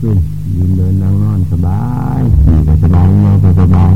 ขึ้นยืนเดินนั่งนอนสบายขี่ก็สบายนั่งก็สบาย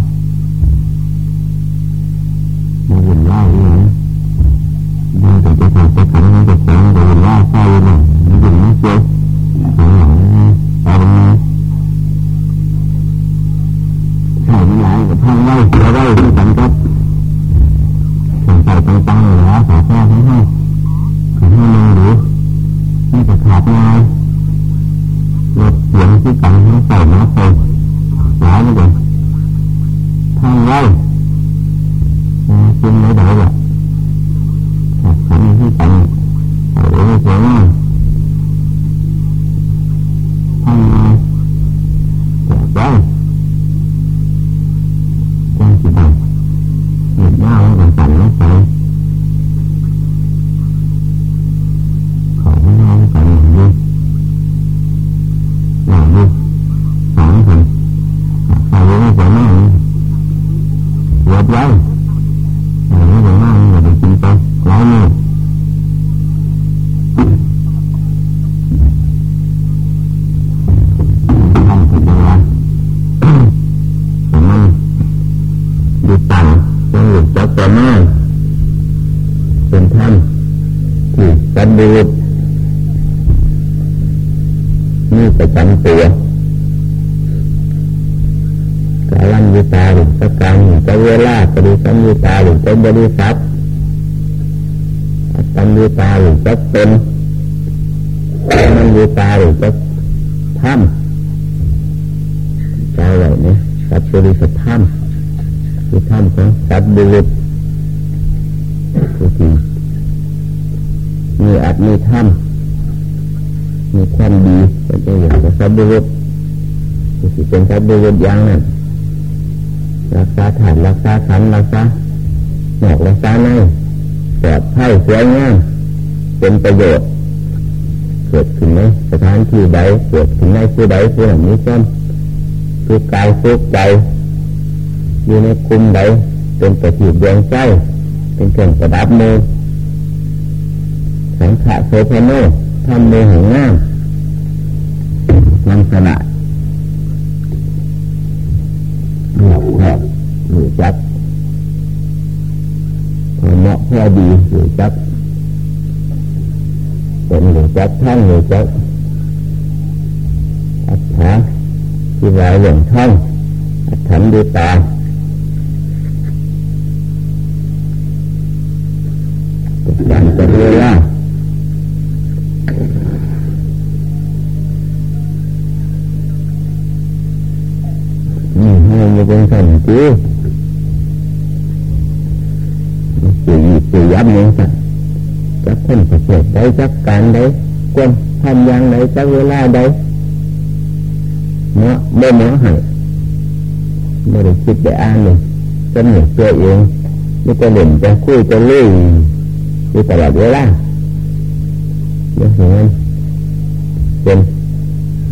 ต่างจังหวัดจักรมาเป็นท่านที่สันบูรนี่ประจำตัวกาลันยุตาหรือสักการจะเวลาปฏิสัมยุตาหรือจะบริษัทสัมยุตาหรือจะเป็นมันยุตาหรือจะถ้ำใจไหวเนี่ยสัตว์บริษัทถ้ำ คือท่านของสัตว์บุรุษคือที่มีอัตมีท่านมีความดีเป็นตัวอย่างของสัตว์บุรุษคือที่เป็นสัตว์บุรุษอย่างนั้นรักษาฐานรักษาขันรักษาหมอกรักษาในปลอดภัยสวยงามเป็นประโยชน์เกิดขึ้นในสถานที่ใดเกิดขึ้นในผู้ใดผู้นั้นนี้ก็คือกายทุกใจ อยู่ในคุมใดเป็นประทีปดวงใจเป็นเครื่องประดับมือสังขะโสภโนทำมือหงงามนำสนะหลอกหลอกหรือจับพอเหมาะพอดีหรือจับเป็นหรือจับท่านหรือจับอัฐาที่ลายเหลืองท่องอัฐานดูตา เป็นสันติสื่อหยิบสื่อยับเนี่ยสักจักคนประเสริฐได้จักการได้ควรทำอย่างไรจักเวลาใดเนาะไม่เนาะให้ไม่ได้คิดได้อ่านเลยจำหนกตัวเองไม่จะเล่นจะคุยจะลุยอยู่ตลอดเวลาอย่างนั้นเป็น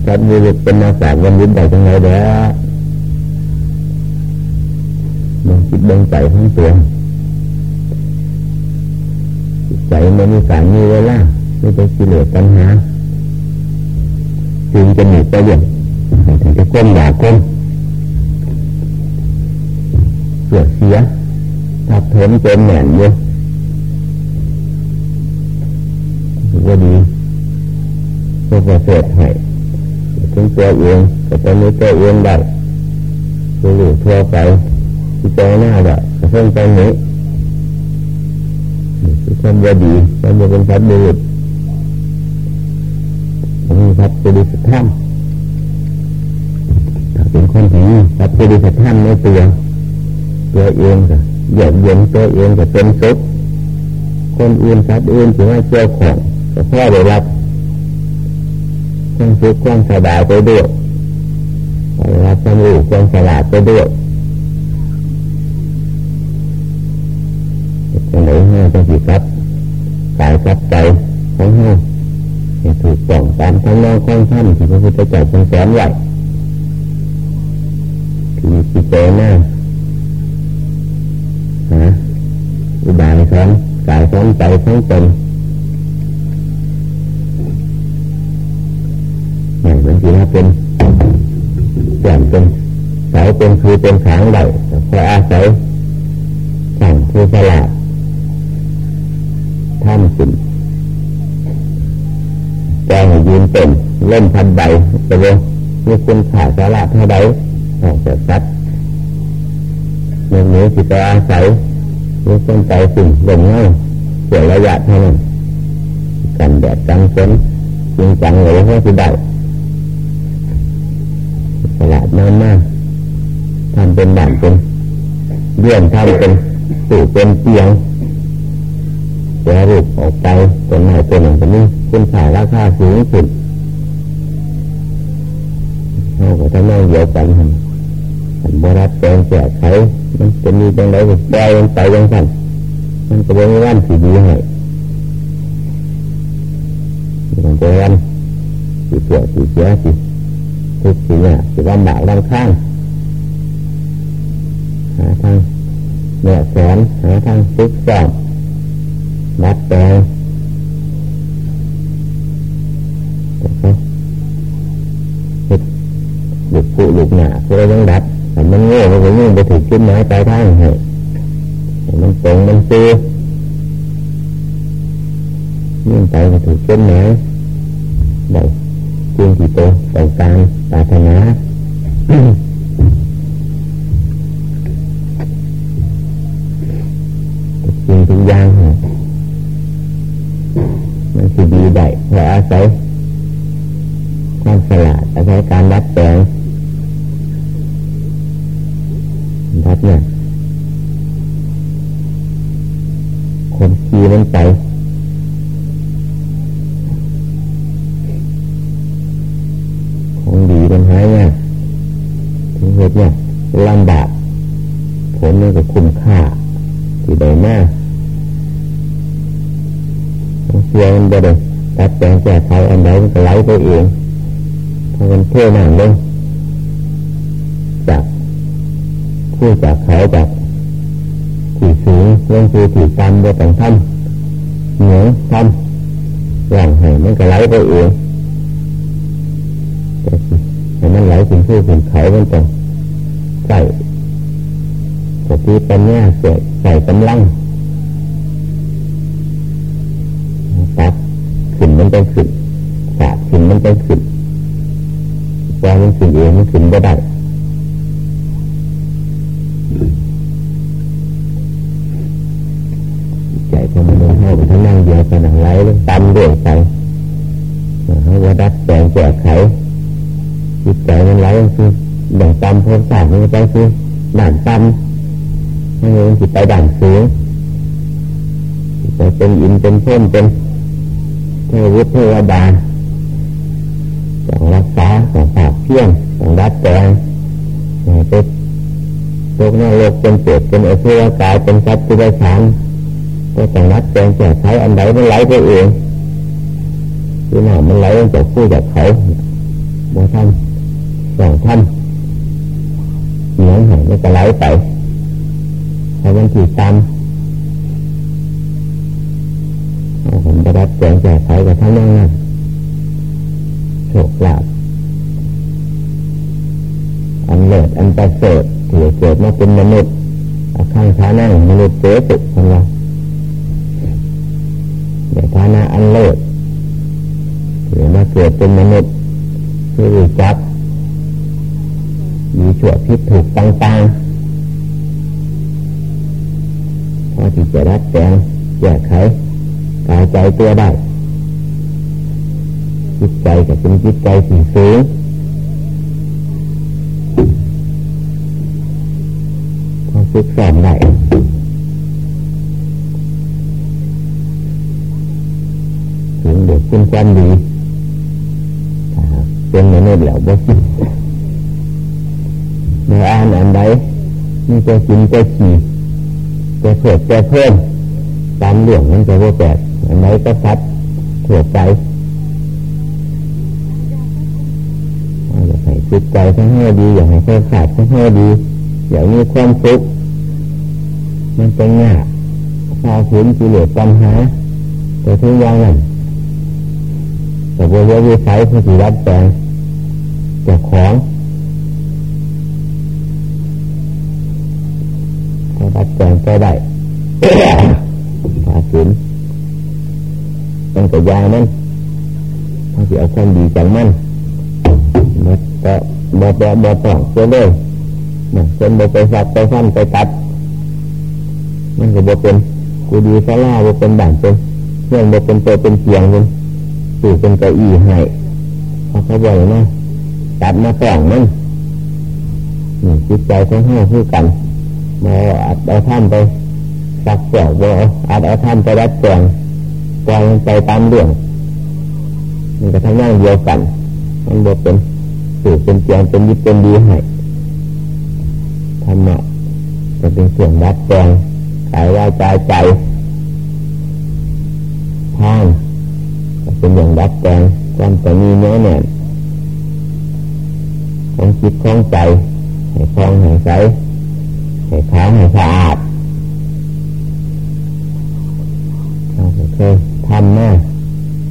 การมีเป็นนาสาวันยิ้มได้จังไงเด้อ มันคิดเบ่งใจทั้งตัวใจมันมีสารมีเวลาไม่ไปกิเลสปัญหาจึงจะหนีไปอย่างถึงจะก้มด่าก้มเสียเสียทับเถมเต็มแหน่นอยู่ก็ดีก็ประเสริฐให้ถึงตัวเองก็จะมีตัวเองได้รู้ทั่วไป เจอหน้าได้ก็เพิ่งใจนี้ความว่าดีความว่าเป็นสัตว์บุรุษผมมีสัตว์บุรุษธรรมถ้าเป็นคนที่สัตว์บุรุษธรรมในตัวตัวเองก็เยือกเย็นตัวเองก็เป็นสุขคนอื่นสัตว์อื่นถือว่าเจ้าของก็พ่อได้รับความสุขความสบายไปด้วยได้รับความรู้ความฉลาดไปด้วย จังห้าจะสิครับกายครับใจของห้าให้ถูกต้องตามทางนองของท่านที่พระพุทธเจ้าทรงสอนไว้คือจิตใจหน้าฮะอุบายสอนกายสอนใจทั้งตนอย่างมันถือว่าเป็นแย่างเป็นเสาเป็นคือเป็นขางได้คอยอาศัยสั่งคือสลาด ทำสิ่งแกงยืนเป็นเล่นพันใบไปเลยมีคุณขาสาระเท่าใดออกจากสัตว์เมื่อนี้สิไปอาศัยมีคนใจสิ่งลงเงาเสียระยะเท่านั้นกันแดดจังฝนจริงจังเลยว่าสิได้สลาดน้ำมากทำเป็นด่านเป็นเลื่อนทำเป็นสู่เป็นเตียง แปรรูปออกไปเป็นไหนเป็นหนึ่งเป็นนี้คุณค่าราคาสูงสุดเราก็ทำงานเดียวกันหันบรัดแปลงแจกไขมันจะมีจังไรก็ปล่อยมันไปยังสั่นมันก็เป็นวันสีดีให้มันเป็นวันสีเปลือกสีเสียสีทุกสีเนี่ยสีลำบากลำข้างหาทางเนื่ยแสนหาทางซุกซ่อน นัดแปลงหลุดผู้หลุดหนาเพื่อยังดัดแต่มันโง่มันก็ยิ่งไปถึงจุดหมายปลายทางเหรอมันตรงมันซื้อยิ่งไปไปถึงจุดหมายได้จริงที่โตต้องการปรารถนาจริงทุกอย่าง ได้เพราะอาศัยความฉลาดอาศัยการรัดแปลงรัดเนี่ยคนขี่มันไปของดีมันหายเนี่ยถึงเหตุเนี่ยลำบากผลมันก็คุ้มค่าที่ได้มากเสียมันบ่ได้ ตัดแปลงแก้ไขอันใดมันก็ไหลไปเองพอมันเท่หนังลงจากผู้จากเขาจากที่สูงลงสู่ที่ต่ำโดยต่างท่านเหนือท่านหลังให้มันก็ไหลไปเองแต่มันไหลถึงผู้ถึงเขามันต้องใส่สติปัญญาเสกใส่กำลัง มันเป็นขึ้นสาดขึ้นมันเป็นขึ้นว่ามันขึ้นเองมันขึ้นไม่ได้ใจของมันเข้าไปทั้งนั่งเดียวกันไหลตันด้วยใจเขาว่าดัดแปลงแก้ไขจิตใจมันไหลคืออย่างตำพรมศาสตร์มันไปคือด่านตำให้มันจิตไปด่านสูงไปเป็นอินเป็นเพิ่มเป็น เทวุฒิเทวดาต้องรักษาต้องฝากเพี้ยงต้องรัดแปลงเป็นโลกนรกเป็นเปรตเป็นอสุรกายเป็นสัตว์ที่ได้สารก็ต้องรัดแปลงแก้ไขอันใดมันไหลไปเองที่หน้ามันไหลจากผู้จากเขาบ่ท่านสองท่านเหนียวหายมันก็ไหลไปถ้ามันถีตาม จะรับแจงแจกไขกับท่านนั่งนั่นโชคลาภอันเลิศอันประเสริฐที่เกิดมาเป็นมนุษย์ข้างขานั่งมนุษย์เสือสุขของเราในฐานะอันเลิศที่มาเกิดเป็นมนุษย์คือจับมีชั่วพิษถูกต่างๆพอที่จะรัดแจงแก้ไข กายใจตัวได้จิตใจกับเป็นจิตใจสีสูงพอฝึกสอนได้ถึงเด็กเป็นความดีเป็นมนุษย์แล้วบ่คิดในอ่านอันใดมีจะกินจะขี่จะเผิดจะเพิ่มตามเรื่องมันจะว่าแปด อันไหนก็ซัดถั่วใจอยากให้จิตใจทั้งห้ดี อยากให้ความขาดทั้งห้ดี อยากมีความสุขมันเป็นยากพาฝืนกิเลสปัญหาแต่ทุกอย่างนั้นแต่ว่าวิสัยคือสิรับแปลงจ้าของก็ดัดแปลงไปได้ภาสิน มันก็ยามันเขาจะเอาความดีจากมันมาก็บอบอบอต้องเสียเลยนะจนบอไปสับไปฟันไปตัด มันก็บอเป็นกูดีซาลาบอเป็นด่านเป็นเรื่องบอเป็นตัวเป็นเสียงเป็นสู่เป็นเก้าอี้ให้เขาเขาบอกนะตัดมาแข่งมันนี่จิตใจของห้าคือกันมาอัดเอาท่านไปสักเสียวบออัดเอาท่านไปรัดแจ งแจงไปตามเรื่องมันก็ทั้งย่างเดียวกัน มันบอเป็นสู่อเป็นเสียงเป็นยิบเป็นดีให้ธรรมะจะเป็นเสียงรัดแจงขายว่าใจใจทางเป็นอย่างรัดแจงความจะมีเนื้อแน่นของจิตของใจให้คลองให้ใสให้ขาวให้สะอาดเราเค ยทำมา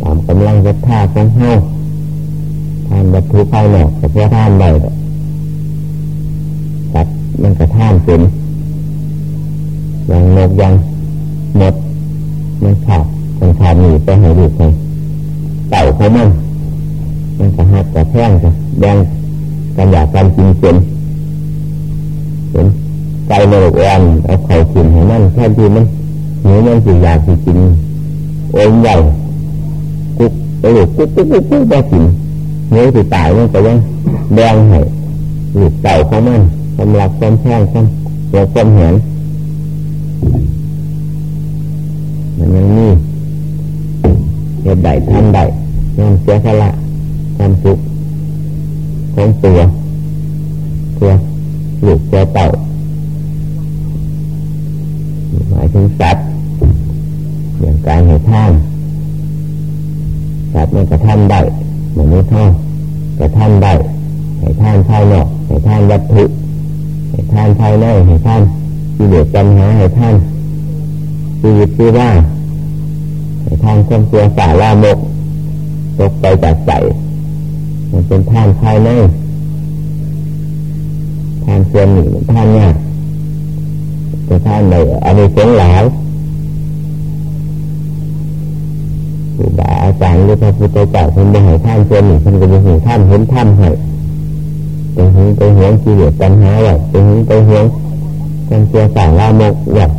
ตามกำลังวัท่าของเฮาทานวัตถุภายนอกแต่เพื่อท่านได้สัตว์มันกระท่านเป็นอย่างนกยังหมดมันขาดมันขาดหนีไปให้ดูไปเต่าเขามันมันกระหักกระแท่งกระแดงกันอยากการกินเป็นเป็นไก่ในอกอ่อนเอาไข่กินให้มันแค่ที่มันหนูมันสิอยากสิกิน อ้ยใหญ่กุ๊กไปหลุดกุ๊กกุ๊กกุ๊กกุ๊กไปกินเนื้อสิตายมันก็ยังแดงให้หลุดเต่าเขามันสำหรับความแท่งความเกี่ยวความเห็นมันยังมีเหตุใดทำใดยอมเสียสละความสุขของตัวตัวลูกตัวเต่าหมายถึงสัตว์ อย่างการให้ท่านสัตว์มันกระทำได้เหมือนไม่ท่านกระทำได้ให้ท่านภายนอกให้ท่านวัตถุให้ท่านภายในให้ท่านที่เหลือปัญหาให้ท่านชีวิตที่ว่าให้ท่านความตัวสาลามกตกไปจากใจมันเป็นท่านภายในท่านเสื่อมหนึ่งท่านเนี่ยแต่ท่านในอันนี้เสียงหลาย รูบาอาจารย์หรือพระพุทธเจ้าท่านได้ให้ท่านเสื่อหนึ่งท่านก็จะเห็นท่านเห็นท่านให้ไปหึงไปหวงกิเลสปัญหาไว้ไปหึงไปหวงการเชื่อสางลามกอย่าง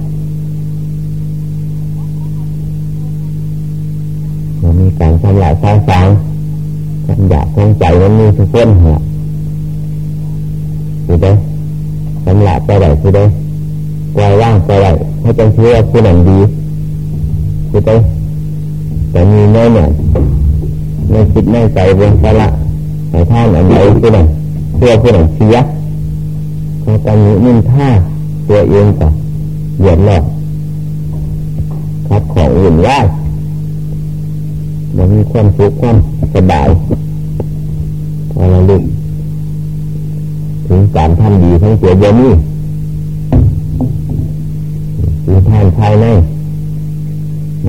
มันมีการทำลายสร้างสางความอยากของใจมันมีทุกคนหัวคือได้สำลักไปไหนคือได้ปล่อยว่างไปไหนให้เป็นเชื่อผู้หนังดีคือได้ แต่มีแน่เนี่ยในจิตในใจเรื่องสละให้ท่านอันใดผู้หนังเชื่อผู้หนังเสียพอตอนนี้นิ่งท่าตัวเองก็เหยียดหลอกคัดของอื่นว่ามันมีความสุขความสบายพอเราลึกถึงการทำดีทั้งเสียเดียวนี้คือท่านภายใน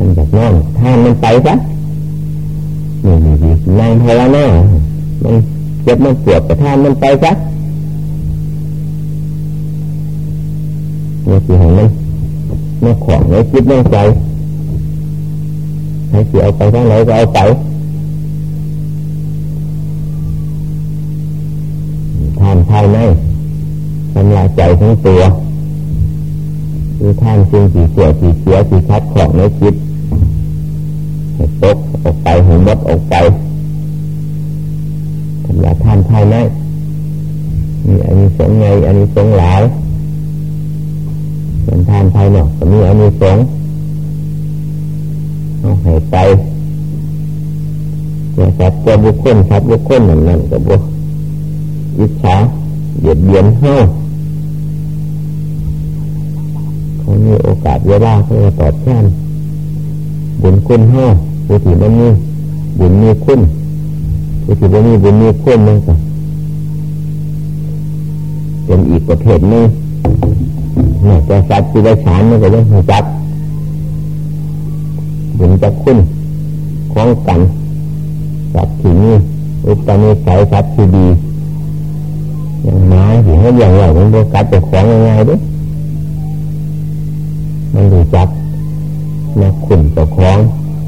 มันจากนั่งท่านมันไปซะนี่นี่ดีนั่งภาวนามันเจ็บมันปวดแต่ท่านมันไปซะเนี่คือของมันมันของไว้คิดไม่ใจให้เสียเอาไปทางไหนก็เอาไปท่านภายในทำลายใจทั้งตัวคือท่านจึงสีเสียสีเสียสีคัดของในคิด ตกออกไปห้มดออกไปทำลายท่านภายในมีอันนี้สงไงอันนี้สงหลายส่วนท่านภายนอกก็มีอันนี้สงเอาให้ไปเนี่ยสัตว์ตัวบุคคลสัตว์บุคคลนั่นนั่นกับบุอิจฉาเบียดเบียนเฮ้าเขามีโอกาสเวลาเขาจะตอบแทนบุญคุณเฮ้า ผู้ที่มันมีบุญมีคุณผู้ที่มันมีบุญมีคุณนั่นก็เป็นอีกประเภทหนึ่งนี่ยแต่สัตว์ที่ได้ฉานมันก็ยังจักบุญจะคุณของกันสัตว์ที่นี่อุปนิสัยสัตว์ที่ดีสิให้อย่างไรมันโดกัดจะของยังไงดิมันดูจับมาขุ่นจะของ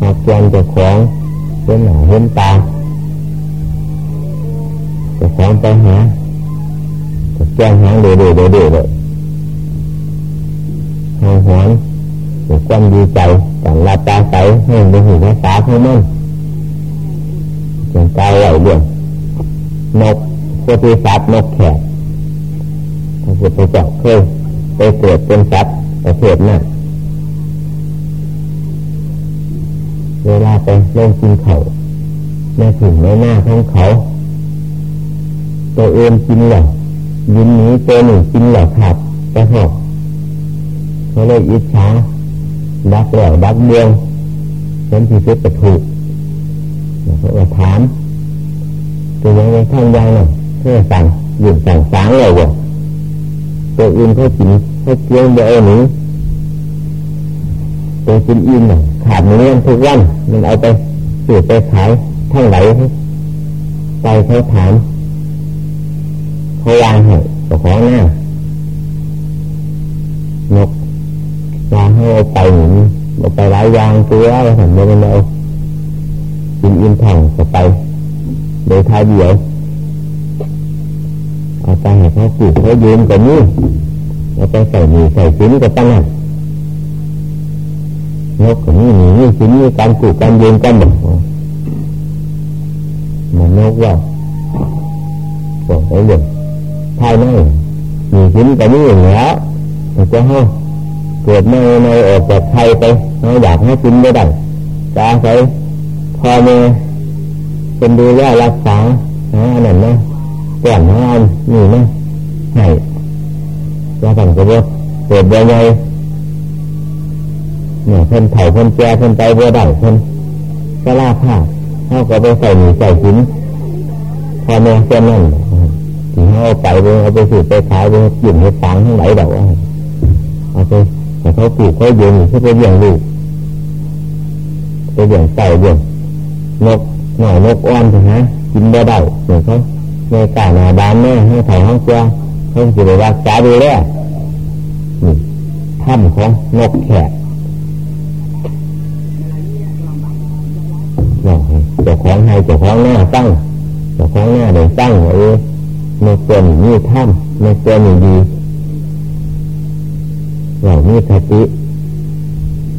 มากลียนจะของเห็นหน้าเห็นตาจะของไปหาจะแจ้งหางเดือดเดือดเดือดเลยหางหอนหรือความดีใจต่างลาตาใสให้เป็นหูภาษาของมันจนกายไหลเรื่องนกโคติสัตว์นกแขกพระพุทธเจ้าเคยไปเกิดเป็นสัตว์ประเภทนั้น เวลาไปเล่นกินเขาแม่ถึงในหน้าของเขา ตัวเองกินเหล่ายินนี้ตัวหนึ่งกินเหล่าขาดไปหอกเขาเลยอิจฉาดักเหล่าดักเดียวเห็นที่สุดจะถูกเขาก็ถามตัวยังไงท่านยังน่ะเพื่อสั่งหยุดสั่งสางเลยวะตัวอื่นเขากินเขาเกี่ยวเดียวนี้ตัวกินอิ่มน่ะ ขาดเนื้อทุกวันมันเอาไปสืบไปขายทั้งไหนไปเขาถามเขาวางให้ตัวของหน้านกวางให้เอาไปหนุนเอาไปหลายยางตัวแล้วทำไม่ได้เอากินอิ่มท้องก็ไปโดยท้ายเดียวเอาไปให้เขาปลูกเขายืนกับนี้เอาไปใส่หนีใส่ชิ้นกับตั้งนั้น นกนี่หนีนี่ชิ้นนี่การปลูการยืนกันหมดมันนกว่าบอกไปเลยภายในมีชิ้นกับนี่อย่างเงี้ยมันจะห้เกิดในในออกจากไทยไปเราอยากให้กินไม่ได้จะอาศัยพอเมื่อเป็นดูแลรักษาหาอันนั้นนะก่อนหาอันนี่นะให้จะต้องกระโดดเกิดยังไง เนี่ยเพิ่นเผาเพิ่นแก่เพิ่นไปเบัวได้เพิ่นก็ล่าผ้าเขาก็ไปใส่หนีใส่หินพอแม่เจ้านั่นที่เขาเอาไปเอาไปสืบไปขายไปหยุ่นให้ฟังทั้งหลายดอกเอาไปแต่เขาปลูกเขาโยนเขาไปเลี้ยงลูกไปเลี้ยงไก่เลี้ยงนกหน่อยนกอ้อนใช่ไหมกินบ่ได้เหมือนเขาในกาหนาบ้านแม่ให้ถ่ายห้องเจ้าเขาจะไปรักษาดูแลนี่ถ้ำของนกแขก เจ้าของให้เจ้าของหน้าตั้งเจ้าของหน้าเดี๋ยวตั้งว่าเออในตัวนี้มีถ้ำในตัวนี้ดีเรามีคติ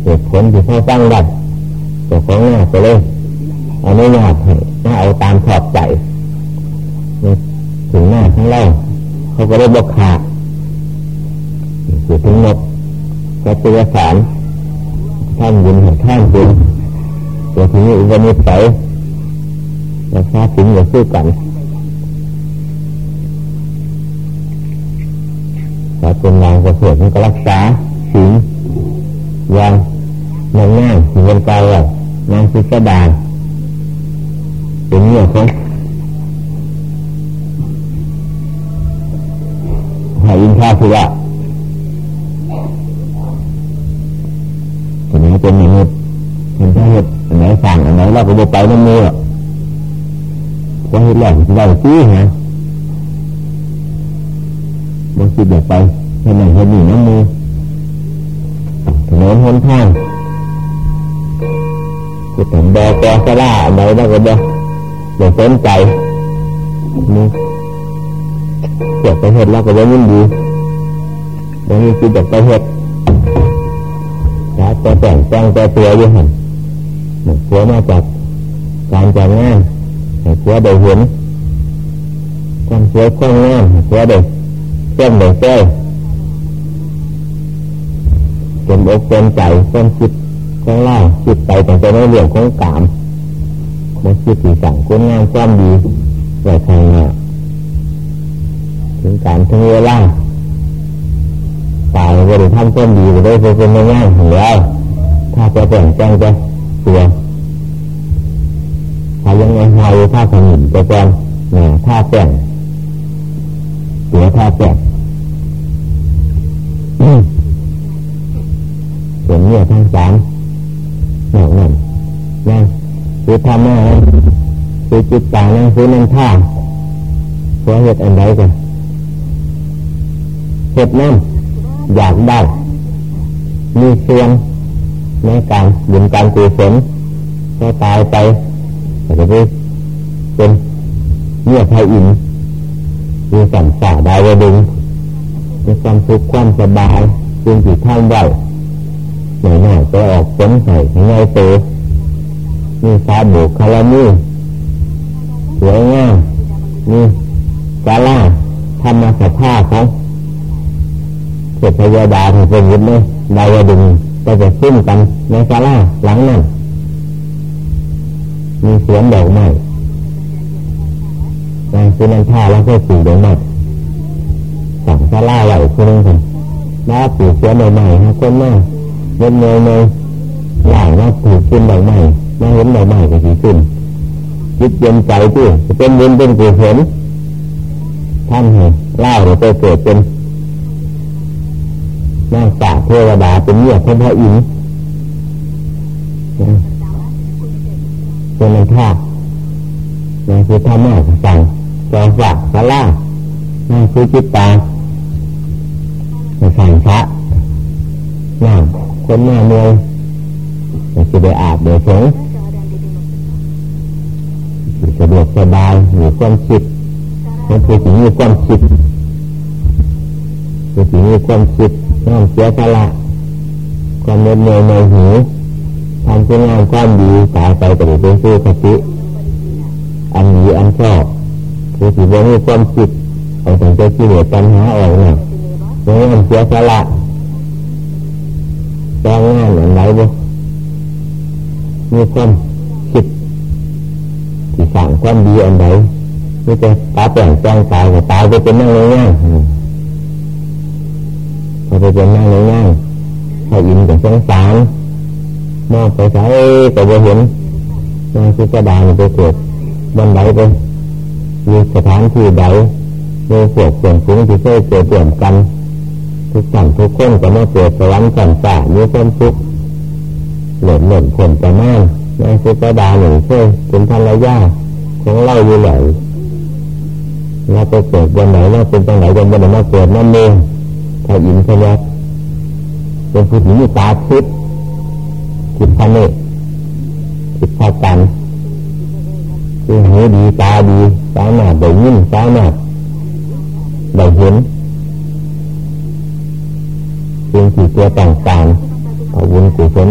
เหตุผลที่เขาตั้งได้เจ้าของหน้าก็เลยอนุญาตให้ถ้าเอาตามขอบใจถึงหน้าข้างล่างเขาก็ได้บอกขาดคือถึงนกก็เตือสารท่านบุญท่านบุญ ตัวที่อุปนิสัยราคาถึงอย่าสู้กันแต่เป็นนางประเสริฐมันก็รักษาสิ่งอย่างง่ายๆเงินกายแบบนางศิษดานเป็นเรื่องของหาอินทาคือว่าถึงนี้เป็นมนุษย์ เราก็จะไปนั่นมือพระเหตุแรกเราจี้ฮะบางทีเดี๋ยวไปเห็นไหนเห็นหนีน้ำมือถนนหนทางจะถึงบกสลาอันไหนเราก็จะอย่าสนใจนี่เกิดไปเหตุแล้วก็ยังยินดีบางทีคิดแบบไปเหตุแล้วจะแต่งจ้างแต่ตัวอยู่หัน หัวมาจากการจัดงานหัวได้เห็นความเสวยความงามหัวได้เส้นได้เส้นเป็นอกเป็นใจเป็นจิตของล่างจิตไปแต่จะในเรื่องของกามมาคิดถึงสั่งคุณงามความดีแต่ทางเนี่ยถึงการถึงเวลาตายก็ได้ทำความดีก็ได้เป็นในงานของเราถ้าจะแต่งจังจะ ตัวถ้ายังไงหายถ้าขมิ้นจะเนี่ยถ้าแต่งตัวถ้าแต่งส่วนเนี่ยทั้งสามหนักหนั่นนั่คือทำมาคือจิตต่างนั่นคือนั่นท่าเพราะเหตุอันใดกันเหตุนั้นอยากได้ มีเสียง ในการบุญการกุศลก็ตายไปแต่จะไปเป็นเนื้อไทยอินมีสัมสาดาวดึงมีความสุขความสบายจึงจิตท่านได้หน่อยหน่อยไปออกผลใส่ใงโตมีสาบุคารามีสวยงามมีกาล่าธรรมสภาพของเกิดพยาดาเป็นยุทธไหมดาวดึง ก็จะขึ้นกันในกาล่าหลังนั้นมีสวนดอกไม้นางสุนันทาแล้วก็ปลูกดอกไม้สั่งกาล่าไหวคนนึงคนมาปลูกสวนดอกไม้ฮะคนหน้าเงินเงยเงยหลายมาปลูกขึ้นดอกไม้มาเห็นดอกไม้ก็สีขึ้นจิตเย็นใจที่จะเป็นเย็นเป็นกุศลท่านให้เล่าเราไปเกิดเป็น นางสาเทวดาเป็นเมียพระพระอินทร์เป็นมันท่าในคือท่าแม่สั่งจอฝากสาล่านั่งคือจิตตาในสั่งพระนั่งคนหน้าเมืองจะได้อาบเดี๋ยวสงสะดวกสบายมีความคิดมันคือสิ่งมีความคิดคือสิ่งมีความคิด น้อมเสียสละความเนื่อยในหูทำคุณงามความดีตายไปแต่เป็นสู้คติอันนี้อันชอบคือสิ่งมีความคิดเอาถึงจะกิเลสปัญหาออกเนี่ยน้อมเสียสละจ้างงานอย่างไรบ่มีความคิดที่สั่งความดีอันใดนี่จะตาแปลงแจ้งตายก็ตายไปเป็นนั่งง่าย พอไปเป็นนั่งง่ายถ้าอินกับสงสารมองไปใช้ก็จะเห็นนางคือกระดานไปเกิดบันไดไปมีสถานที่ใดมีพวกสียงสูงที่เคยเกิดเปลี่ยนกัน ทุกท่านทุกคนก็มาเกิดสวรรค์สั่นสามีความสุขเหล่นหล่นผลจะมากนางคือกระดานหนึ่งเคยเป็นภรรยาของเราอยู่ไหนเราไปเกิดวันไหนเราเป็นจังไหนวันวันไหนมาเกิดนั่นเอง ถ้าอินทยักเป็นผู้ที่มีตาทิพย์ทิพย์พระเนตรทิพย์พระจันคือหูดีตาดีสามารถได้ยินสามารถได้เห็นสิ่งที่ตัวต่างๆเอาวุญกุศล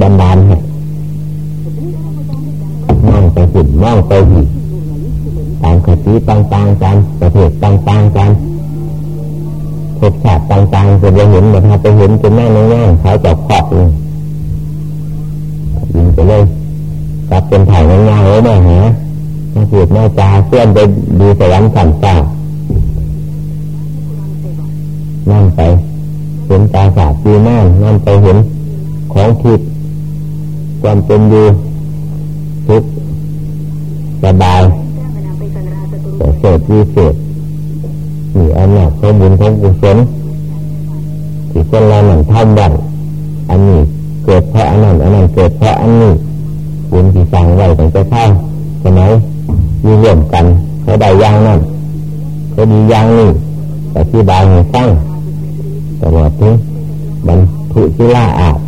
บันดาลให้มองไปหุ่นมองไปหิต่างคติต่างๆกันประเทศต่างๆกัน ภพชาติต่างๆจะไปเห็นแต่ถ้าไปเห็นจะแม่ง่ายๆเขาจับขอบเลยยิงไปเลยกลับเป็นถ่ายง่ายๆเลยนะฮะมาพูดมาจาเพื่อนไปดูสวรรค์สันตานั่นไปเห็นตาสาดีมากนั่นไปเห็นของผิดความเป็นอยู่ทุกสบายแต่เสดวิเศษ มีอำนาจของบุญของกุศลที่คนเราหนังทำได้อันนี้เกิดเพราะอันนั้นอันนั้นเกิดเพราะอันนี้บุญที่สั่งไว้ตั้งแต่ข้าวสมัยมีร่วมกันเขาได้ย่างนั่นเขาดีย่างนี่แต่ที่บายให้สร้างตลอดถึงบรรทุศิลาอาบ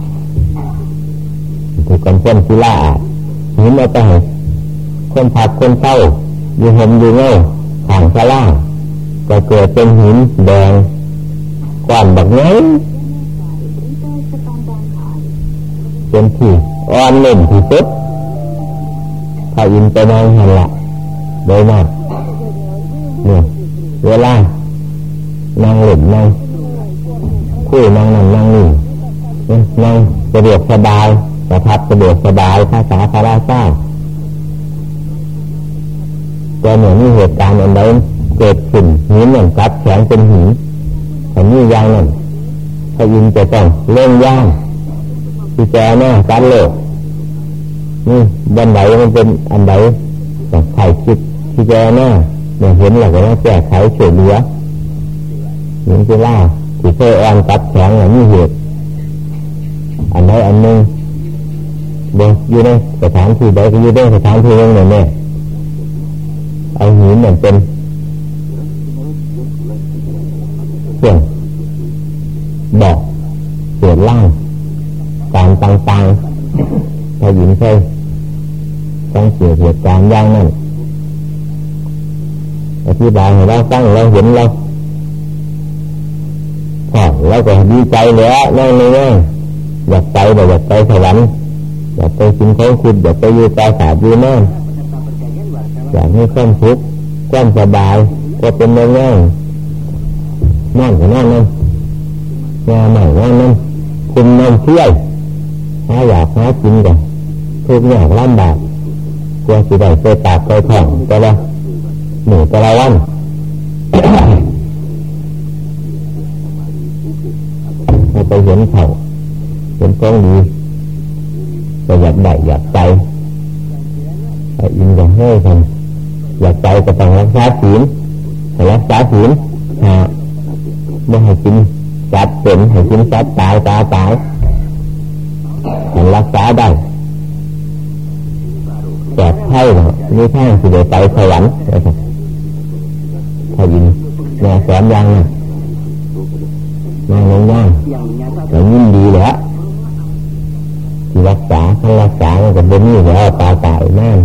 ถูกกันพ้นศิลาอาบหินเอาไปห้คนผักคนเศร้าอยู่ห่มอยู่เงาห่างสล่า ก็เกิดเป็นหินแดงก้อนแบบนี้เป็นที่อ่อนเล่นที่สุดถ้าอินไปนอนหันละโดยมากเนี่ยเวลานั่งหลุมนั่งคุยนั่งนั่งนั่งนี่นั่งสะดวกสบายประทับสะดวกสบายภาษาพระราชาแต่เหมือนมีเหตุการณ์อันใด เกิดขึ้นหินอย่างกัดแข็งเป็นหินอันนี้ยางนั่นพระอินจะต้องเล่นย่างที่แกหน้าการโลกนี่บันไดมันเป็นอันใดแต่ไข่คิดที่แกหน้าเนี่ยเห็นหลักว่าแก้ไขเฉยเหลือหนึ่งจะล่าที่เคยอ่อนกัดแข็งอันนี้เหตุอันใดอันหนึ่งเดี๋ยวอยู่ในสถานที่ใดก็อยู่ในสถานที่นึงเนี่ยเอาหินเหมือนเป็น เช่นบอกเสียล่างการต่างๆถ้าหญิงเคยต้องเสียเหตุการณ์อย่างนั้นอธิบายให้เราฟังเราเห็นเราพอแล้วก็ดีใจแล้วนั่นเลยอยากไปแต่อยากไปสวรรค์อยากไปสิ่งของคุณอยากไปอยู่ปราสาทอยู่นั่นอยากให้ความสุขความสบายก็เป็นเรื่องง่าย นั่นก็นั่นนั่นงานใหม่งานนั้นคุณนั่นเที่ยวหาอยากหาจริงกันทุกอย่างลำบากกลัวสิได้เจอตากเคยท่องแต่ละหนึ่งแต่ละวันให้ไปเห็นเขาเห็นกล้องดีก็อยากได้อยากใจไอ้อินอยากให้กันอยากใจก็ต้องรักษาศีลรักษาศีล ไม่ให้กินจัดเป็นให้กินจัดตายตาตายให้รักษาได้แต่ไถ่นี่ท่านสิเดไปสวรรค์ถ้ายินแม่สอนยังนะนั่งลงย่างแต่ยิ่งดีแล้วที่รักษาท่านรักษามันก็เป็นนี่แล้วตาตายแน่น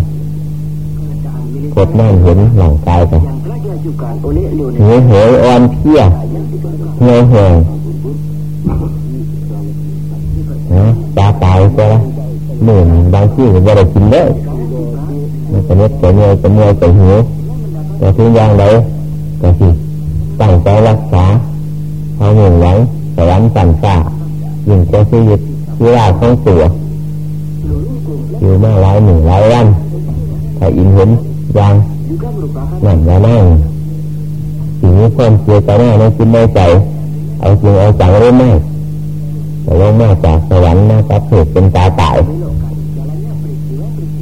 กดแน่นเห็นหลังกาย กันหัวเหยอ่อนเพี้ยเงยแหงนะตาตายก็ล้วหมื่นบางที่ก็ไม่ได้กินเลยมันจะเน็ดจะเงยจะเงยจะหิวแต่ทุกอย่างใดก็สิตั้งใจรักษาเอาหนึ่งหวังสวรรค์สั่งสายิ่งจะชีวิตเวลาของตัวอยู่มาหลายหนึ่งหลายวันถ้าอินเห็นย่างนั่นอย่านั่ง สิ่งนี้ความเสียใจแน่ในจิตในใจ เอาจริงเอาจังหรือไม่แต่ลงมาจากสวรรค์มาจับเถิดเป็นตาตาย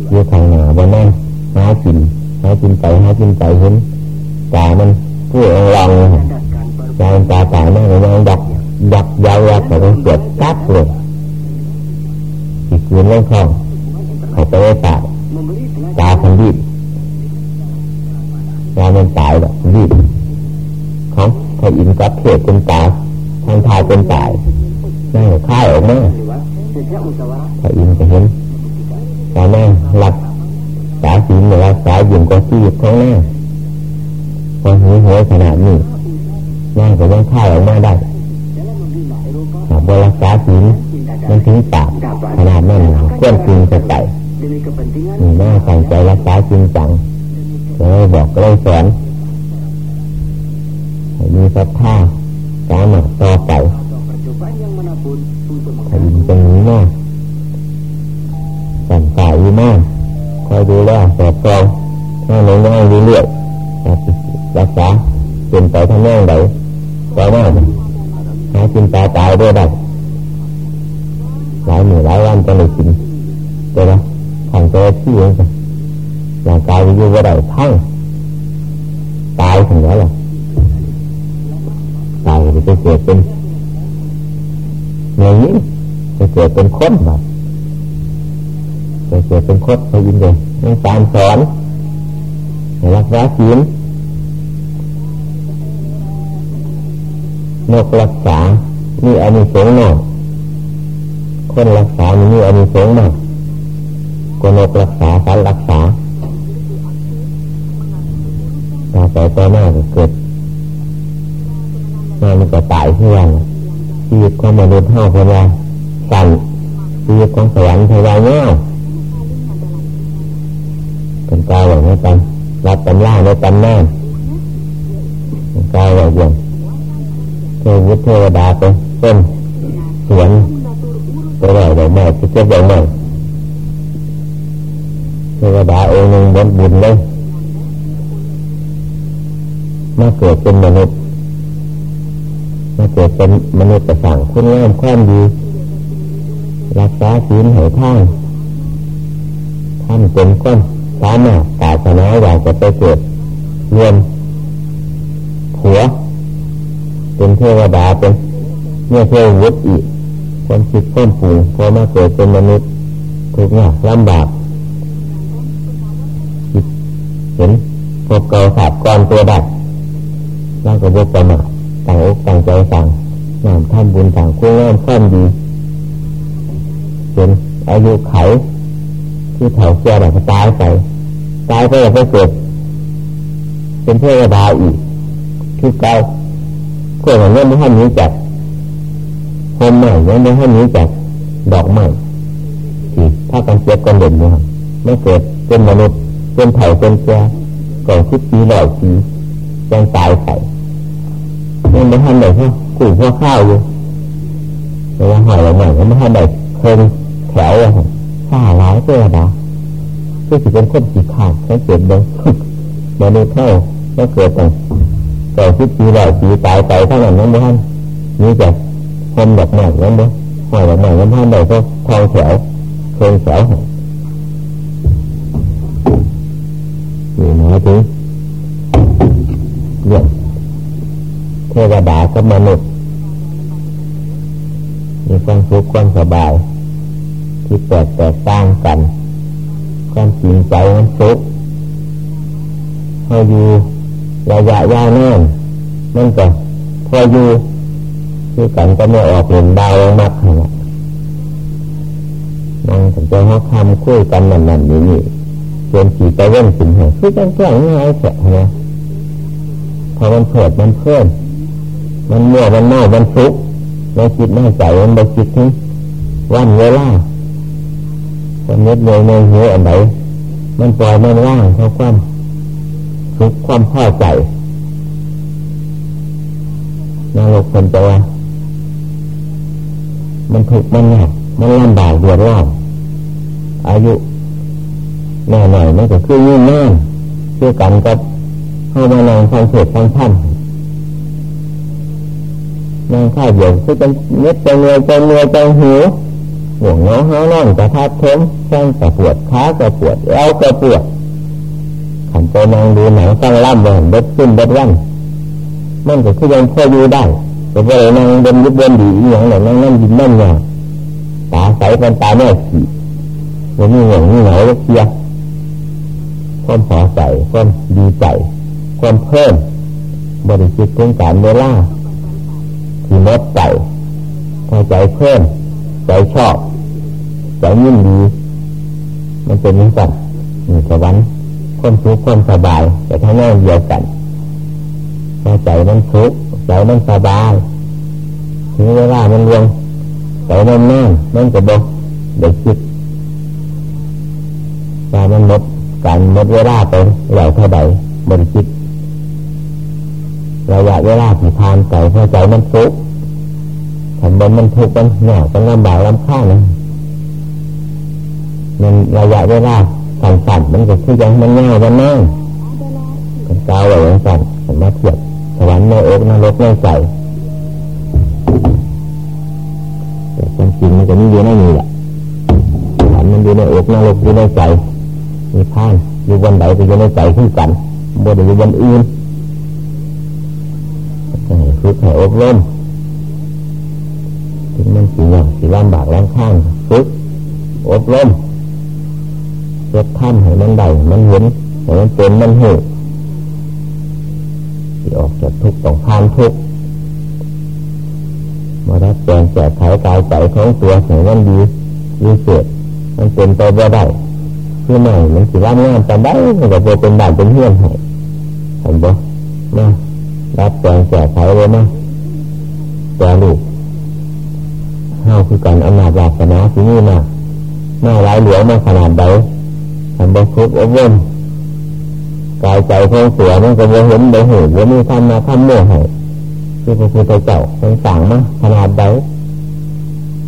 อยู่ข้างหน้าบนนั่นหากินหากินไปหากินไปเห็นตามันผู้องลองใจตาตายนั่งยังดักดักยาวยักแต่ต้องเสียบกัดเลยอีกคืนเรื่องของเขาไปได้ตาตาคนดียามันตายแบบดี ของพออินกับเทศเป็นตาทางทายเป็นตายนั่งค่ายออกมาพออินจะเห็นตาแม่หลักสาสีเหนือสายยิ่งกว่าที่ข้างหน้าพอหิวหัวขนาดนี้นั่งก็ยังค่ายออกมาได้หาบริษาศีลมันถึงปากขนาดนั้นเคลื่อนคืนจะไปมีหน้าสั่งใจรักษาจริงจังเลยบอกเลยสอน มีศรัทธาสามารถต่อไปถ้ายินตรงนี้มากสั่งสายอยู่มากคอยดูแลสอบกองถ้าหนุ่ง่ายเรื่อยๆรักษาเป็นไปทั้งแง่ใดก็ว่ารถหากินตาตายด้วยได้หลายหมื่นหลายวันจะเลยกินเดี๋ยวนะขังตัวที่เองร่างกายอยู่ว่าได้ทั้งตายถึงแล้วหรอ ตายจะเกิดเป็นอย่างนี้จะเกิดเป็นคนแบบจะเกิดเป็นคนไปยินเลยในการสอนรักษาศีลนกรักษามีอานิสงส์หน่อยคนรักษามีอานิสงส์มากกนกรักษาสันรักษาตาแต่ต่อหน้ากเกิด งามันก็ตายที่วันชีวิตของมนุษย์เท่าคนละสั่นชีวิตของสวรรค์เทวาเงาเป็นกายอย่างนี้กันรับตำล่าในตำแน่เป็นกายอย่างอย่างเทวุฒิเทวดาไปต้นสวนไปไหนดอกไม้ที่เก็บดอกไม้เทวดาองค์หนึ่งบนบุญเลยมาเกิดเป็นมนุษย์ มาเกิดเป็นมนุษย์แต่สั่งคุณงามความดี รักษาศีลให้ท่านท่านเป็นก้นสามารถศาสนาอยากจะไปเกิดเรียนผัว เป็นเทวดาเป็นเมื่อเทววุฒิอีกความคิดความผูกพอมาเกิดเป็นมนุษย์ทุกข์ยากลำบากเห็นพวกเกาสาบก้อนตัวได้แล้วก็บกประมาท ต่างอกต่างใจต่างงานทำบุญต่างคู่งามความดีจนอายุไขที่เถาเสียแบบตายไปตายไปแล้วก็เกิดเป็นเทวดาอีกคือเก่าเพื่อนเงินไม่ให้นี้จากโฮมใหม่เงินไม่ให้นี้จากดอกใหม่ที่ถ้ากันเจ็บกันเด่นเนี่ยไม่เกิดเป็นมนุษย์เป็นเถ่าเป็นแก่ก่อนคิดปีหลอยปียังตายไป ยังไม่ทันไหนเขาขู่พ่อข้าวอยู่แต่ว่าหอยใหม่ก็ไม่ทันไหนเพิ่มแถวอะข้าร้ายเพื่อนะเพื่อจะเป็นคนขี้ขาดแค่เจ็บเดิมมนุษย์เท่าไม่เกิดแต่ก่อนคิดปีหลอยปีตายไปเท่านั้นนั่นไม่ทันนี่จะคนแบบใหม่นั่นเด้หอยแบบใหม่ก็ไม่ทันไหนก็ทองแถวเพิ่มแถวนี่หมายถึงเรื่อง เทวดากับมนุษย์มีความสุขความสบาย ที่แตกแตกต่างกัน ความจริงใจมันสุขให้อยู่ระยะยาวนานมันก็พออยู่คือกันก็ไม่ออกเห็นดาวมากขนาดนั่งสนใจเขาคำคุยกันนั่นนั่นนี่นี่จนขี่ไปเว้นสินเหรคือจังแจ้งง่ายแค่นะพอมันเผิดมันเพิ่ม มันเมื่อมันเน่ามันฟุกในจิตในใจมันไปคิดถึงวันเวลาคนนิดเลยในหัวอันไหนมันปล่อยมันว่างเขาความทุกความพอใจนรกคนจะว่ามันถูกมันหนักมันลำบากเดือดร้อนอายุแน่หน่อยมันก็คือยิ่งแน่คือกันกับเข้ามานอนฟังเสดฟังท่าน นางข้าวเดียวคือเป็นเม็ดจะเงยจะเงยจะหิวห่วงเงห้านั่งจะทับเทมแข้งจะปวดขาจะปวดเอวจะปวดขันไปนางดูหนังฟังล่ำเลยเบ็ดขึ้นเบ็ดวันมันก็คือยังพออยู่ได้แต่พอเลยนางเดินยุบเดินดีอย่างไรนั่งนั่งยินนั่งเงาตาใสเป็นตาแน่สีวันนี้ห่วงนี่เหงาเคียความพอใจความดีใจความเพิ่มบริจิตถึงการเวลา ที่ลดใจพอใจเพิ่มใจชอบใจยิ่งดีมันเป็นนิสัยมีสวรรค์ความสุขความสบาย แต่ทั้งนั้นเดียวกันพอใจมันทุกข์ใจมันสบายถึงเวลามันรวงใจมันแน่นมันจะบอกเด็กคิดแต่มันลดการหมดเวลาไปไหลเท่าใดบริจิตระยะเวลาที่ผ่านไปพอใจมันทุกข์ ขันบนมันทุกข์มันหนามันลำบากลำข้างนะมันระยะเวลาสั่นๆมันก็คือยังมันเง่ายมันนั่งกันเก้าวไว้ยังสั่นมันมาเทียบสวรรค์ในอกนรกในใจแต่ความจริงมันจะมีอยู่ในนี้แหละสวรรค์มันอยู่ในอกนรกอยู่ในใจมีพานอยู่บนใดไปอยู่ในใจขึ้นกันบนอยู่บนอื่นฝึกให้อบรม มันสีอย่างสีลำบากลำข้างฝึกอบรมเจ็บท่านให้มันได้มันเห็นให้มันเป็นมันเห็นที่ออกจากทุกข์ต้องผ่านทุกข์มารับแจงแจกไขกายใจของตัวให้มันดีดีเสียมันเป็นไปบ่ได้คือใหม่มันสิร่างงานจะได้มันก็จะเป็นบ้านเป็นเฮือนให้เห็นบ่มารับแจงแจกไขเลยมาแต่ลูก เฮาคือการอำนาจวาสนาที่นี่มาหน้าร้ายเหลือมาขนาดใดทำบ่คุกอบรมกายใจของเสือมันก็บ่เห็นบ่เห็นบ่มีทำมาทำโม่ให้ที่พระพุทธเจ้าทรงสั่งมาขนาดใด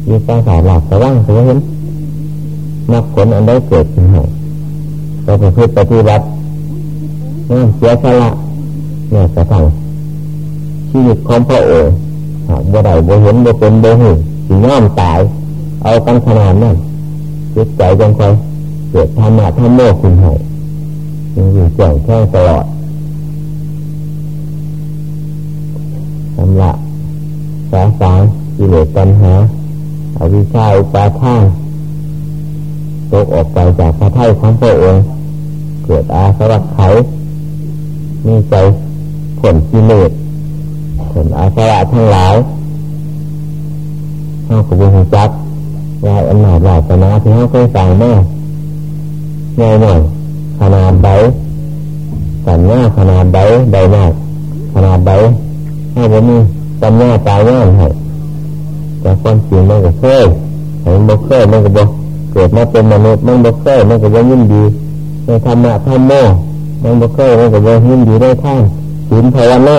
ยิ่งปราสาทหลักสว่างก็เห็นนักผลอันใดเกิดขึ้นให้เราประพฤติปฏิบัตินั่นเสียสละเนี่ยกระทั่งชีวิตของพระโอษฐ์หากบ่ได้บ่เห็นบ่เป็นบ่หูสิ ย่อมตาย เอากันขนาดนั้นจิตใจจังคอยเกิดธรรมะธรรมโมคุณให้ยังอยู่แจ้งแค่ตลอดทำละสาสางกิเลสปัญหาอาวิชาอุปาทานตกออกไปจากพระไถ่ของพระองค์เกิดอาสวัคไขมีใจผลกิเลสเห็นอาสระทั้งหลาย เขาก็บุญจักว่าอำนาจหลายนาที่เขาเคยสั่งม่ง่ายหน่อยขนาดใบสัญญาขนาดใบใบหน้าขนาดใบให้ผมมีสัญญาตายง่ายให้แต่ความจริงมันก็เคยเห็นบ่เคยมันก็บ่เกิดมาเป็นมนุษย์มันบ่เคยมันก็บ่ยินดีในธรรมะธรรมโมมันบ่เคยมันก็บ่ยินดีได้ท่านศีลภาวนา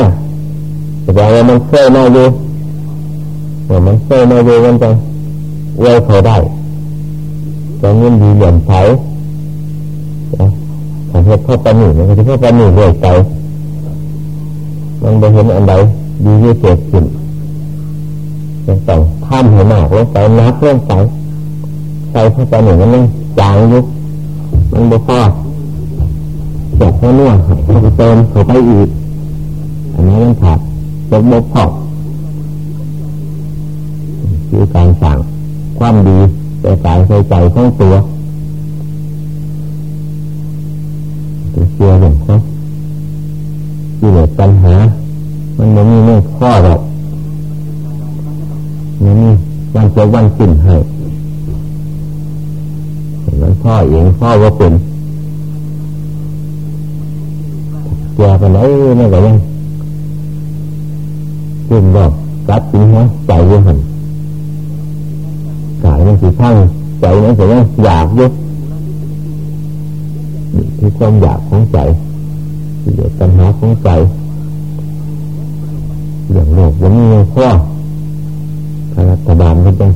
แสดงว่ามันเคยมาอยู่ เมื่อมันเคยมาอยู่มันจะเวเขาได้จะยินดีเหลี่ยมใสถ้าเฮ็ดพ่อปนิมันก็จะพ่อปนิเรื่อยไปมันไปเห็นอันใดดีที่เกิดขึ้นยังต้องท่ามให้มากลงไปนักลงไปใส่พ่อปนิมันยังจางยุบมันบ่พอเจ็บหัวน่วมันก็เติมเข้าไปอีกอันนี้มันขาดตกบกพร่อง คือการสั่งความดีใส่สายใส่ใจของตัวตัวเชื่อเรื่องของกิเลสปัญหา มันไม่มีไม่ข้อหรอกมันมีวันเจอวันสิ้นให้มันพ่อเองพ่อว่าเป็นเจ้าไปไหนนั่นก็ยังขึ้นบอกกัดจริงฮะใจยังหัน มันสีข้างใจนั้นแต่ยังอยากยุนี่คือความอยากของใจเดี๋ยวปัญหาของใจอย่างโลกวันนี้ยังพ่อรัฐบาลก็จะ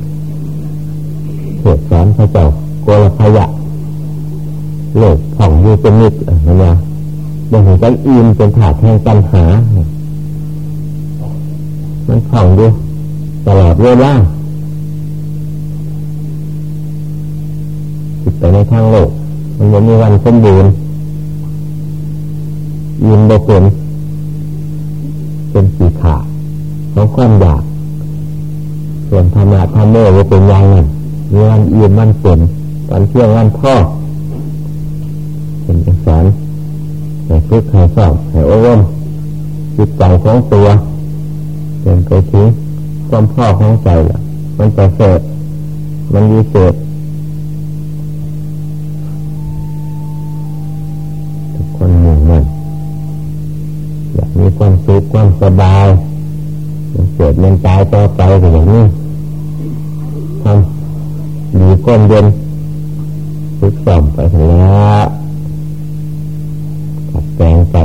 เกิดสอนพระเจ้าโกลพยะโลกผ่องยู่เป็นนิดนะนะบางทีก็อินเป็นถาดแทงปัญหา มันผ่องดูตลอดเวลา จิตไปในทางโลก มันยังมีวันสมบูรณ์ยินบกเป็นเป็นสีขาของความอยาก ส่วนธรรมะธรรมโมจะเป็นยังไงมีวันอิ่มวันเป็นวันเที่ยงวันพ่อเป็นสอนให้ฝึกให้สอบให้อบรมจิตใจของตัวเป็นไปถึงความพ่อของใจละมันจะเสดมันดีเสด ขความสบายเกิดมันตายต่อไปก็อย่างนี้ทำดีก้นเย็นฝึกซ้อมไปแล้วขัดแปลงไป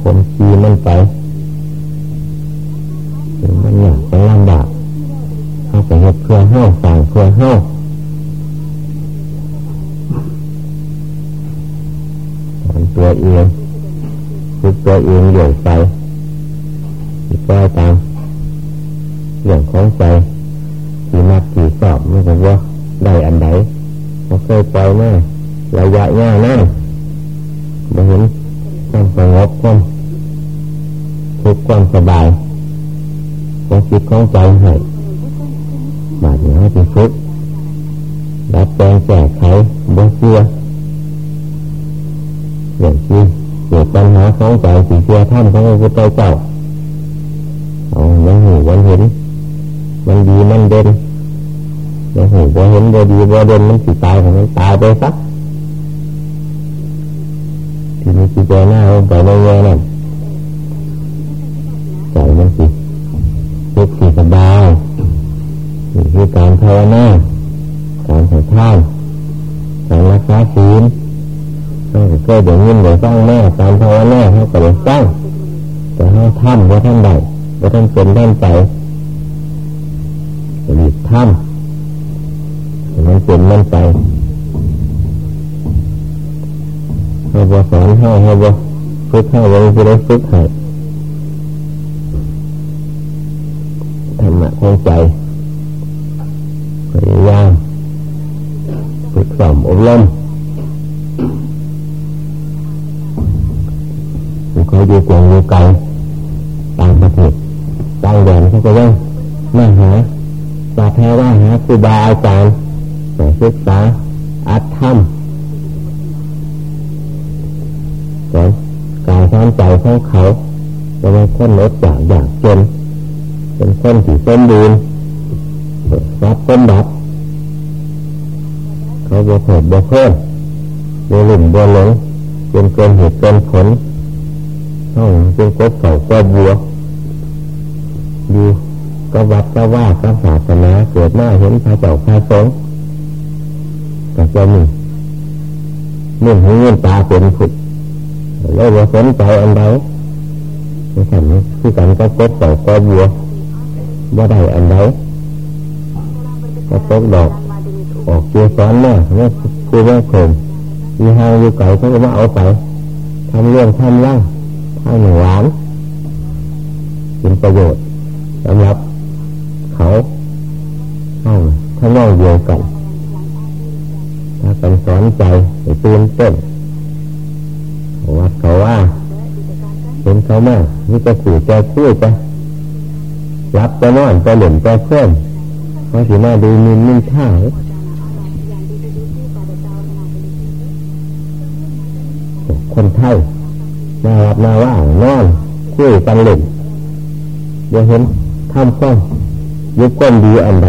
คนขีมันไปมันหนักมันลำบากเขาไปเห็ดเพื่อเฮ้าสั่งเพื่อเฮ้าตัวเองฝึกตัวเองอยู่ไป ปล่อยตามเรื่องของใจที่มักที่สอบไม่รู้ว่าได้อันไหนเขาเคยปล่อยมาระยะยาวนั่นมาเห็นความสงบความทุกข์ความสบายของจิตของใจให้บาดเนี้ให้ฝึกรับแปลงแก้ไขบ่เชื่ออย่างที่เกิดปัญหาของใจสีเชื่อท่านของพระพุทธเจ้า มันหูมันเห็น มันดีมันเด่นมันหูบ่เห็นบ่ดีบ่เด่นมันสิตายของมันตายไปสักทีนี้จีเจหน้าลงไปในเงี้ยนั่นใจมันสิทุกข์สิสบายนี่คือการภาวนาการถ่ายท่านการรักษาศีลเขาก็เดี๋ยวยินเดี๋ยวสร้างแม่การภาวนาเขาก็เดี๋ยวสร้างแต่เขาทำว่าท่านใด ว่าท่านเป็นท่านใจรีบทำมันเป็นมันไปเขาบอสอนให้เขาบอฝึกให้เราจะได้ฝึกให้ธรรมะของใจพยายามฝึกสอนอบรมเขาอยดูกวงอยู่ไกลางแดนเขาก็ยังมาหาจาแท้ว่าหาครูบาอาจารย์ศึกษาอัตธรรมสอนกายสอนใจของเขาจะเป็นคนลดจากอยากจนเป็นคนที่สมบูรณ์รับสมบัติเขาบวเผิดบวเพิ่มบวหลุ่มบวหลงเป็นเกินเหตุเกินผลต้องเป็นกบเก่าก็บัว อยู่ก็วัดก็ว่าก็ศาสนาเกิดมาเห็นพระเจ้าพระสงฆ์ก็จะมีเมื่อหูเงินตาเป็นผุดเลยว่าสนใจอันใดในขันที่กันก็กบเก่าก็บัวว่าได้อันใดก็ตกดอกออกเกี่ยวซ้อนแม่เนี่ยคือแม่โคมมีหางอยู่ไก่เขาก็มาเอาไปทำเรื่องทำร่างทางหวานเป็นประโยชน์ สำหรับเขาห้องถ้าน้องเดียวกันถ้าเป็นสอนใจตื่นเต้นวัดเขาว่าเป็นเขามากนี่จะขู่จะคุยไปรับจะนอนจะหล่นจะเคลื่อนเขาสิมาดูมินมินท่าคนไทยมารับมาว่านอนคุยกันเล่นเดี๋ยวเห็น ทำข้องยุบก้นดีอันไหน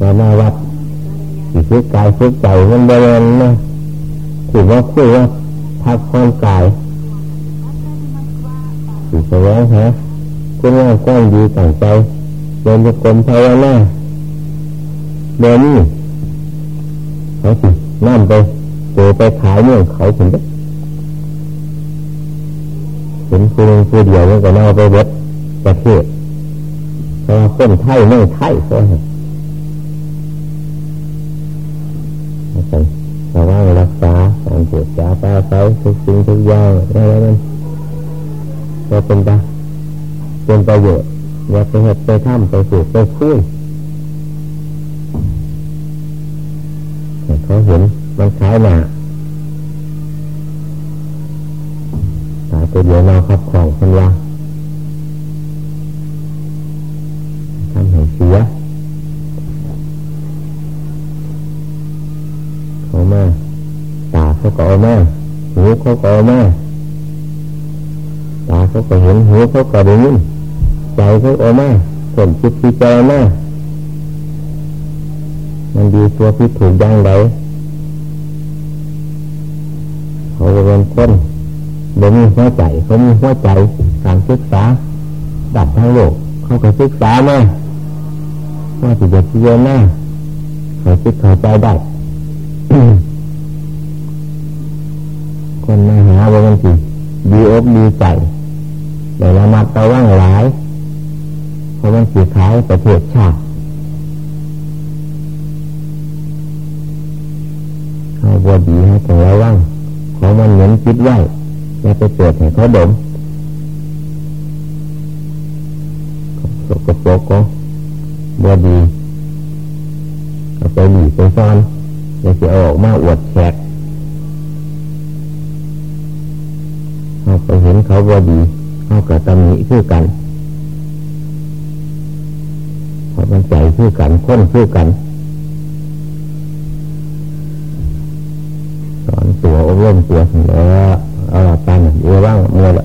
มามาวัดฝึกกายฝึกใจมันบริเวณนะถือว่าคุยว่าพักความกายสิแสวงฮะคุณงามก้อนดีต่างใจเดินจะกลมภาวนาเดินนี่เขาสินั่นไปเจอไปขายเมือเขาถึงเห็นคูนึงคูเดียวมันก็น่าไปเบ็ด ประเทศเพราะคนไทยไม่ไทยก็ระวังรักษาการปวดจ้าตาเสาทุกสิ่งทุกอย่างอะไรนั้นก็เป็นตาเป็นประโยชน์อย่าไปเหตุไปทำไปสูดไปคุยเขาเห็นมันขายหนาตายไปเดียวมาครับของคนว่า เขามาตาเขาก็เอามาหูเขาก็เอามาตาเขาก็เห็นหูเขาก็ได้ยินใจเขาเอามาผมคิดพิจารณามันดีตัวพิถูกยังไงเขาเป็นคนเดี๋ยวมีหัวใจเขามีหัวใจการศึกษาดับทั้งโลกเขาก็ศึกษามาว่าสิจะพิจารณาเขาคิดเข้าใจได้ ว่ามันสิดีอกดีใจแต่ละมัดระวังหลายเพราะมันสีขายประเทศชาติเขาบวดีให้แต่ระวังของมันเหมือนคิดไว้อย่าไปเปิดให้เขาดมสกปรกก็บวดีเอาไปหลีไปซ่อนอย่าจะออกมาอวดแขก เขาบ่ดีเขากับตำหนิคือกันเพราะมันใจคือกันค้นคือกันสอนตัวอบรมตัวเสมอเอาละกันเอว่างเมื่อละ